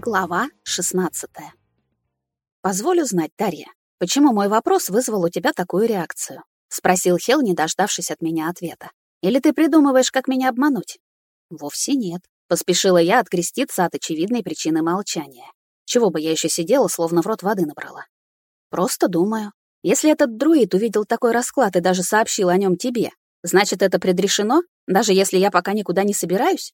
Глава 16. Позволю знать, Дарья, почему мой вопрос вызвал у тебя такую реакцию? спросил Хел, не дождавшись от меня ответа. Или ты придумываешь, как меня обмануть? Вовсе нет, поспешила я откреститься от очевидной причины молчания. Чего бы я еще сидела, словно в рот воды набрала. Просто думаю, если этот друид увидел такой расклад и даже сообщил о нем тебе, значит, это предрешено, даже если я пока никуда не собираюсь?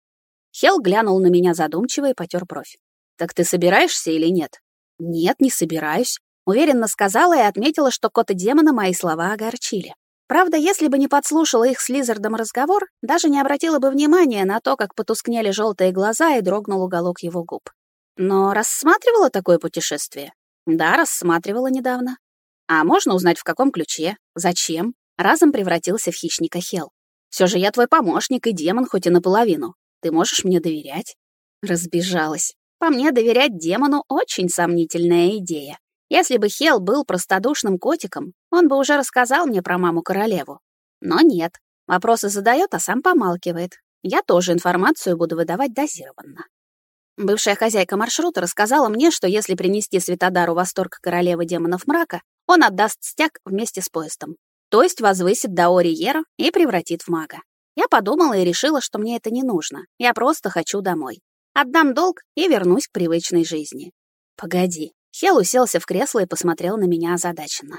Хел глянул на меня задумчиво и потер бровь. «Так ты собираешься или нет?» «Нет, не собираюсь», — уверенно сказала и отметила, что кот и демона мои слова огорчили. Правда, если бы не подслушала их с Лизардом разговор, даже не обратила бы внимания на то, как потускнели желтые глаза и дрогнул уголок его губ. Но рассматривала такое путешествие? Да, рассматривала недавно. А можно узнать, в каком ключе? Зачем? Разом превратился в хищника Хел. Все же я твой помощник и демон, хоть и наполовину. Ты можешь мне доверять? Разбежалась. По мне, доверять демону — очень сомнительная идея. Если бы Хел был простодушным котиком, он бы уже рассказал мне про маму-королеву. Но нет, вопросы задает, а сам помалкивает. Я тоже информацию буду выдавать дозированно. Бывшая хозяйка маршрута рассказала мне, что если принести Светодару восторг королевы демонов мрака, он отдаст стяг вместе с поездом. То есть возвысит до Ориера и превратит в мага. Я подумала и решила, что мне это не нужно. Я просто хочу домой. Отдам долг и вернусь к привычной жизни. Погоди. Хел уселся в кресло и посмотрел на меня озадаченно.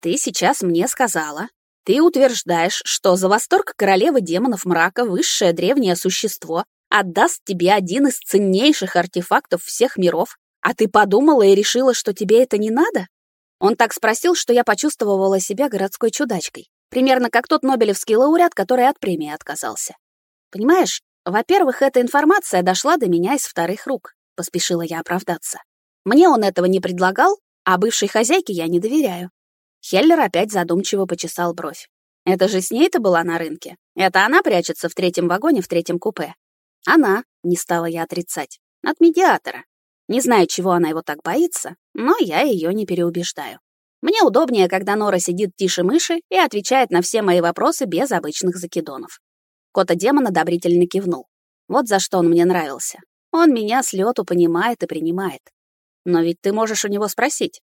Ты сейчас мне сказала, ты утверждаешь, что за восторг королевы демонов мрака высшее древнее существо отдаст тебе один из ценнейших артефактов всех миров, а ты подумала и решила, что тебе это не надо? Он так спросил, что я почувствовала себя городской чудачкой, примерно как тот нобелевский лауреат, который от премии отказался. Понимаешь, во-первых, эта информация дошла до меня из вторых рук, поспешила я оправдаться. Мне он этого не предлагал, а бывшей хозяйке я не доверяю. Хеллер опять задумчиво почесал бровь. Это же с ней-то была на рынке. Это она прячется в третьем вагоне в третьем купе. Она, не стала я отрицать, от медиатора. Не знаю, чего она его так боится, но я ее не переубеждаю. Мне удобнее, когда Нора сидит тише мыши и отвечает на все мои вопросы без обычных закидонов. Кота-демон одобрительно кивнул. Вот за что он мне нравился. Он меня с лету понимает и принимает. Но ведь ты можешь у него спросить.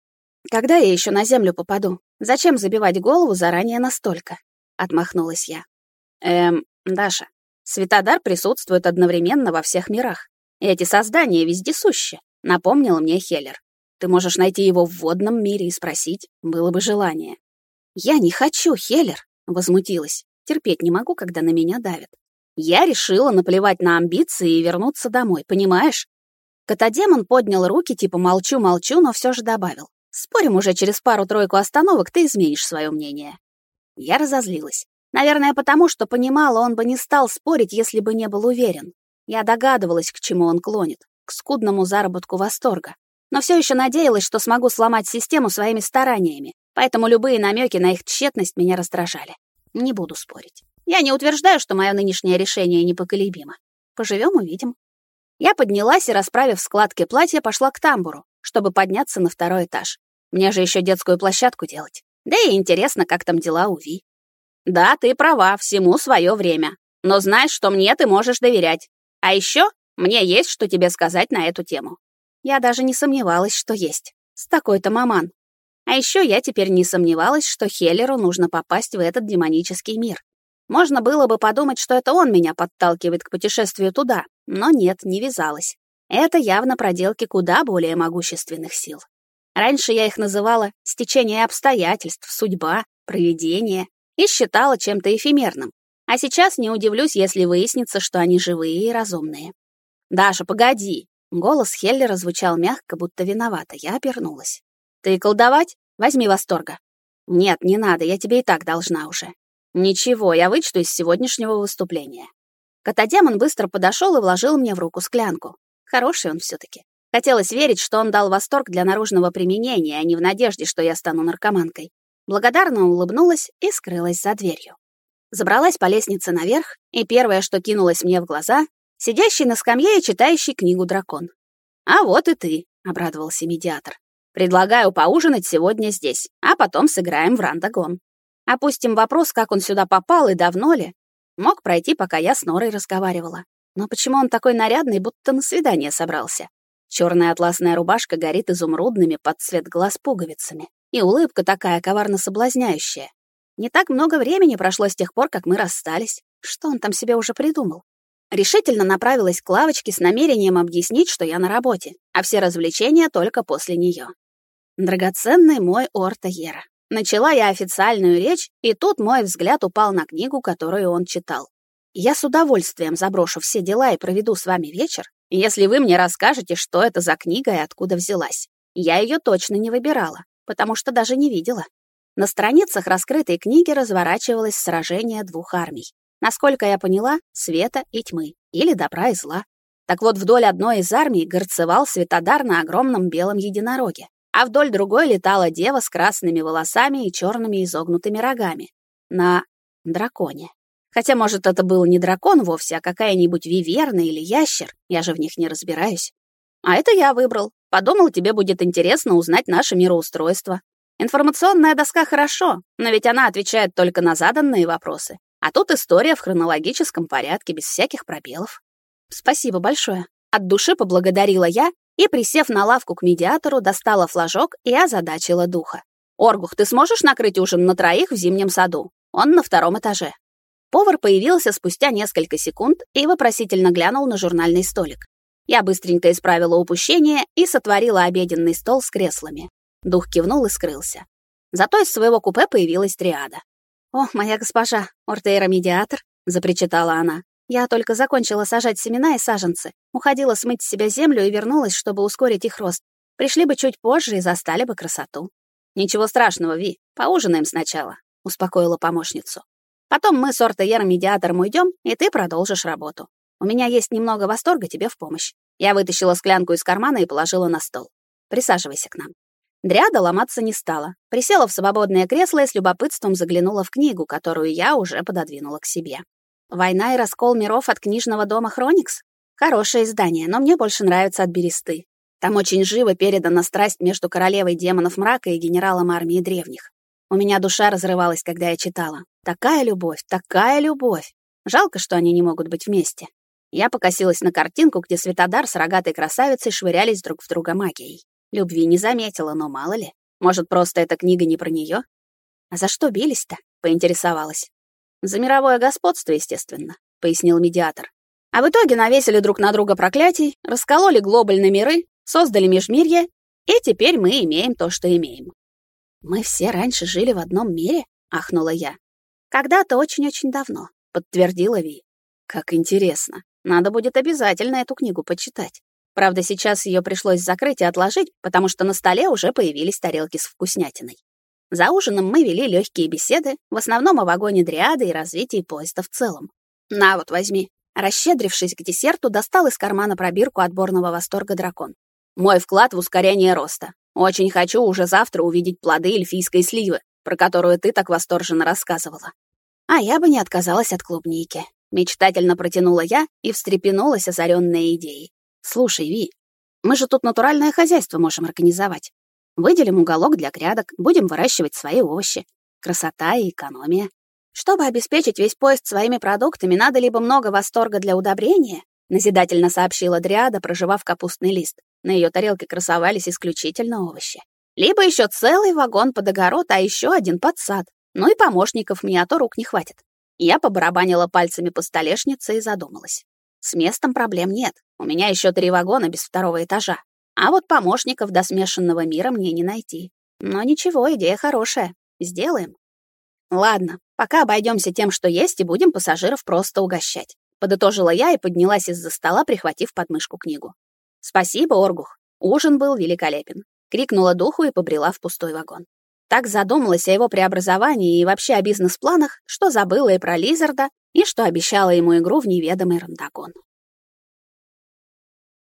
Когда я еще на землю попаду? Зачем забивать голову заранее настолько? Отмахнулась я. Эм, Даша, Светодар присутствует одновременно во всех мирах. Эти создания вездесущи, напомнил мне Хеллер. Ты можешь найти его в водном мире и спросить, было бы желание. Я не хочу, Хеллер, возмутилась. Терпеть не могу, когда на меня давят. Я решила наплевать на амбиции и вернуться домой, понимаешь? Котодемон поднял руки, типа молчу-молчу, но все же добавил. Спорим, уже через пару-тройку остановок ты изменишь свое мнение. Я разозлилась. Наверное, потому что понимала, он бы не стал спорить, если бы не был уверен. Я догадывалась, к чему он клонит, к скудному заработку восторга. Но все еще надеялась, что смогу сломать систему своими стараниями, поэтому любые намеки на их тщетность меня раздражали. Не буду спорить. Я не утверждаю, что мое нынешнее решение непоколебимо. Поживем, увидим. Я поднялась и, расправив складки платья, пошла к тамбуру, чтобы подняться на второй этаж. Мне же еще детскую площадку делать. Да и интересно, как там дела у Ви. Да, ты права, всему свое время. Но знаешь, что мне ты можешь доверять. А еще мне есть что тебе сказать на эту тему. Я даже не сомневалась, что есть. С такой-то маман. А еще я теперь не сомневалась, что Хеллеру нужно попасть в этот демонический мир. Можно было бы подумать, что это он меня подталкивает к путешествию туда, но нет, не вязалось. Это явно проделки куда более могущественных сил. Раньше я их называла стечение обстоятельств, судьба, провидение и считала чем-то эфемерным. А сейчас не удивлюсь, если выяснится, что они живые и разумные. «Даша, погоди!» Голос Хеллера звучал мягко, будто виновата. Я обернулась. Ты колдовать? Возьми восторга. Нет, не надо, я тебе и так должна уже. Ничего, я вычту из сегодняшнего выступления. Котодемон быстро подошел и вложил мне в руку склянку. Хороший он все-таки. Хотелось верить, что он дал восторг для наружного применения, а не в надежде, что я стану наркоманкой. Благодарно улыбнулась и скрылась за дверью. Забралась по лестнице наверх, и первое, что кинулось мне в глаза, сидящий на скамье и читающий книгу дракон. «А вот и ты», — обрадовался медиатор. Предлагаю поужинать сегодня здесь, а потом сыграем в рандагон. Опустим вопрос, как он сюда попал и давно ли. Мог пройти, пока я с Норой разговаривала. Но почему он такой нарядный, будто на свидание собрался? Черная атласная рубашка горит изумрудными под цвет глаз пуговицами. И улыбка такая коварно соблазняющая. Не так много времени прошло с тех пор, как мы расстались. Что он там себе уже придумал? Решительно направилась к лавочке с намерением объяснить, что я на работе, а все развлечения только после нее. Драгоценный мой Ортаера. Начала я официальную речь, и тут мой взгляд упал на книгу, которую он читал. Я с удовольствием заброшу все дела и проведу с вами вечер, если вы мне расскажете, что это за книга и откуда взялась. Я ее точно не выбирала, потому что даже не видела. На страницах раскрытой книги разворачивалось сражение двух армий. Насколько я поняла, света и тьмы, или добра и зла. Так вот, вдоль одной из армий горцевал Светодар на огромном белом единороге, а вдоль другой летала дева с красными волосами и черными изогнутыми рогами. На драконе. Хотя, может, это был не дракон вовсе, а какая-нибудь виверна или ящер, я же в них не разбираюсь. А это я выбрал. Подумал, тебе будет интересно узнать наше мироустройство. Информационная доска хорошо, но ведь она отвечает только на заданные вопросы. А тут история в хронологическом порядке, без всяких пробелов. Спасибо большое. От души поблагодарила я и, присев на лавку к медиатору, достала флажок и озадачила духа. «Оргух, ты сможешь накрыть ужин на троих в зимнем саду? Он на втором этаже». Повар появился спустя несколько секунд и вопросительно глянул на журнальный столик. Я быстренько исправила упущение и сотворила обеденный стол с креслами. Дух кивнул и скрылся. Зато из своего купе появилась триада. «О, моя госпожа, Ортейра-медиатор», — запричитала она. «Я только закончила сажать семена и саженцы, уходила смыть с себя землю и вернулась, чтобы ускорить их рост. Пришли бы чуть позже и застали бы красоту». «Ничего страшного, Ви, поужинаем сначала», — успокоила помощницу. «Потом мы с Ортейра-медиатором уйдем, и ты продолжишь работу. У меня есть немного восторга тебе в помощь». Я вытащила склянку из кармана и положила на стол. «Присаживайся к нам». Дряда ломаться не стала. Присела в свободное кресло и с любопытством заглянула в книгу, которую я уже пододвинула к себе. «Война и раскол миров от книжного дома Хроникс?» Хорошее издание, но мне больше нравится от Бересты. Там очень живо передана страсть между королевой демонов мрака и генералом армии древних. У меня душа разрывалась, когда я читала. Такая любовь, такая любовь. Жалко, что они не могут быть вместе. Я покосилась на картинку, где Светодар с рогатой красавицей швырялись друг в друга магией. Любви не заметила, но мало ли. Может, просто эта книга не про нее? А за что бились-то? Поинтересовалась. За мировое господство, естественно, пояснил медиатор. А в итоге навесили друг на друга проклятий, раскололи глобаль на миры, создали межмирье, и теперь мы имеем то, что имеем. Мы все раньше жили в одном мире, ахнула я. Когда-то очень-очень давно, подтвердила Ви. Как интересно. Надо будет обязательно эту книгу почитать. Правда, сейчас ее пришлось закрыть и отложить, потому что на столе уже появились тарелки с вкуснятиной. За ужином мы вели легкие беседы, в основном о вагоне Дриады и развитии поезда в целом. «На вот, возьми». Расщедрившись к десерту, достал из кармана пробирку отборного восторга дракон. «Мой вклад в ускорение роста. Очень хочу уже завтра увидеть плоды эльфийской сливы, про которую ты так восторженно рассказывала. А я бы не отказалась от клубники. Мечтательно протянула я и встрепенулась, озаренная идеей. «Слушай, Ви, мы же тут натуральное хозяйство можем организовать. Выделим уголок для грядок, будем выращивать свои овощи. Красота и экономия. Чтобы обеспечить весь поезд своими продуктами, надо либо много восторга для удобрения, назидательно сообщила Дриада, проживав капустный лист. На ее тарелке красовались исключительно овощи. Либо еще целый вагон под огород, а еще один под сад. Ну и помощников мне, а то рук не хватит. Я побарабанила пальцами по столешнице и задумалась. С местом проблем нет. У меня еще три вагона без второго этажа. А вот помощников до смешанного мира мне не найти. Но ничего, идея хорошая. Сделаем. Ладно, пока обойдемся тем, что есть, и будем пассажиров просто угощать. Подытожила я и поднялась из-за стола, прихватив подмышку книгу. Спасибо, Оргух. Ужин был великолепен. Крикнула духу и побрела в пустой вагон. Так задумалась о его преобразовании и вообще о бизнес-планах, что забыла и про Лизарда, и что обещала ему игру в неведомый Рандагон.